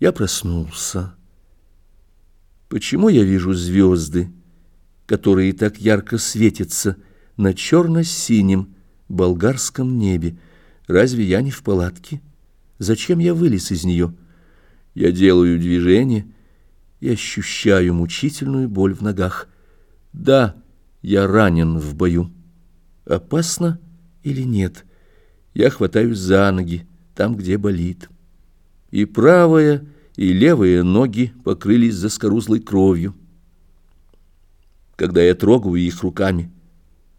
Я проснулся. Почему я вижу звезды, которые так ярко светятся на черно-синем болгарском небе? Разве я не в палатке? Зачем я вылез из нее? Я делаю движение и ощущаю мучительную боль в ногах. Да, я ранен в бою. Опасно или нет? Я хватаюсь за ноги, там, где болит. И правая, и левые ноги покрылись заскорузлой кровью. Когда я трогаю их руками,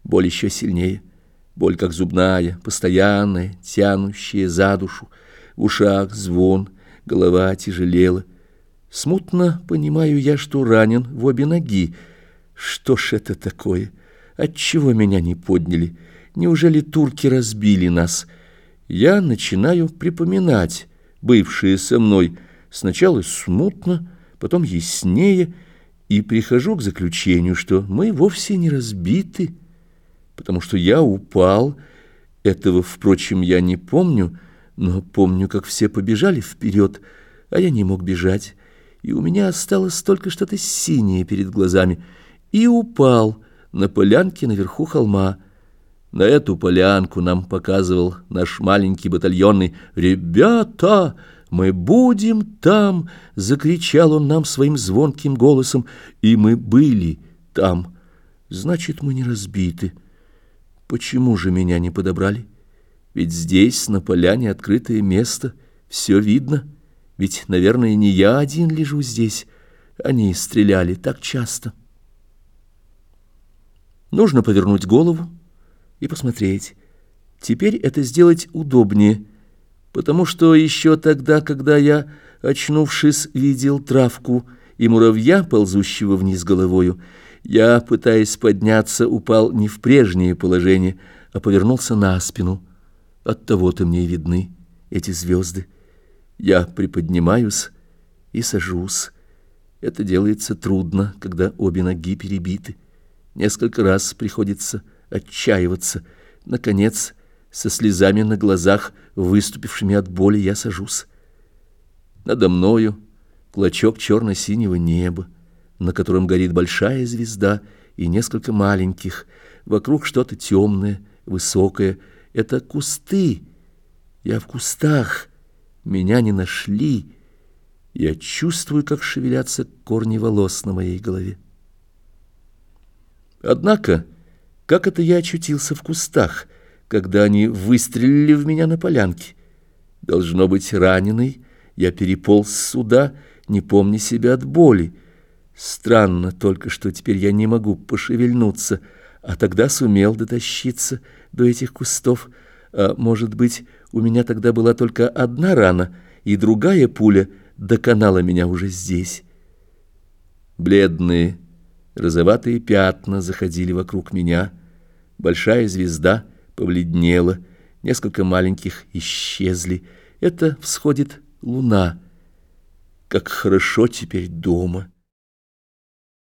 боль еще сильнее. Боль как зубная, постоянная, тянущая за душу. В ушах звон, голова тяжелела. Смутно понимаю я, что ранен в обе ноги. Что ж это такое? Отчего меня не подняли? Неужели турки разбили нас? Я начинаю припоминать бывшие со мной, Сначала смутно, потом яснее, и прихожу к заключению, что мы вовсе не разбиты, потому что я упал. Этого, впрочем, я не помню, но помню, как все побежали вперед, а я не мог бежать, и у меня осталось только что-то синее перед глазами, и упал на полянке наверху холма. На эту полянку нам показывал наш маленький батальонный «Ребята!» «Мы будем там!» — закричал он нам своим звонким голосом, и мы были там. Значит, мы не разбиты. Почему же меня не подобрали? Ведь здесь, на поляне, открытое место, все видно. Ведь, наверное, не я один лежу здесь. Они стреляли так часто. Нужно повернуть голову и посмотреть. Теперь это сделать удобнее — потому что еще тогда, когда я, очнувшись, видел травку и муравья, ползущего вниз головою, я, пытаясь подняться, упал не в прежнее положение, а повернулся на спину. Оттого-то мне видны эти звезды. Я приподнимаюсь и сажусь. Это делается трудно, когда обе ноги перебиты. Несколько раз приходится отчаиваться. Наконец, со слезами на глазах, выступившими от боли, я сажусь. Надо мною клочок черно-синего неба, на котором горит большая звезда и несколько маленьких. Вокруг что-то темное, высокое. Это кусты. Я в кустах. Меня не нашли. Я чувствую, как шевелятся корни волос на моей голове. Однако, как это я очутился в кустах — когда они выстрелили в меня на полянке. Должно быть, раненый, я переполз сюда, не помня себя от боли. Странно только, что теперь я не могу пошевельнуться, а тогда сумел дотащиться до этих кустов. А может быть, у меня тогда была только одна рана, и другая пуля доконала меня уже здесь. Бледные, розоватые пятна заходили вокруг меня. Большая звезда — побледнела, несколько маленьких исчезли. Это всходит луна. Как хорошо теперь дома.